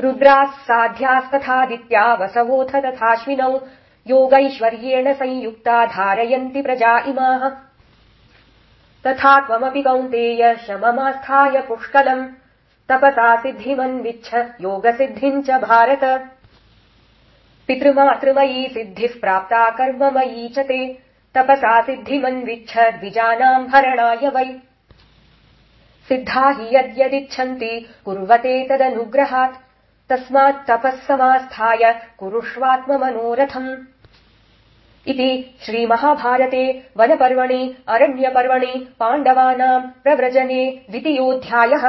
रुद्राः साध्यास्तथादित्या वसवोऽथ तथाश्विनौ। योगैश्वर्येण संयुक्ता धारयन्ति प्रजा इमाः। तथा त्वमपि कौन्तेय शममास्थाय पुष्कलम्। तपसा सिद्धिमन्विच्छ योगसिद्धिम् च भारत। पितृमातृमयी सिद्धिः प्राप्ता कर्ममयी च ते। तपसा सिद्धिमन्विच्छ द्विजानाम् हरणाय वै। सिद्धा हि यद्यदिच्छन्ति कुर्वते तदनुग्रहात् तस्मात्तपः समास्थाय कुरुष्वात्ममनोरथम् इति श्रीमहाभारते वनपर्वणि अरण्यपर्वणि पाण्डवानाम् प्रव्रजने द्वितीयोऽध्यायः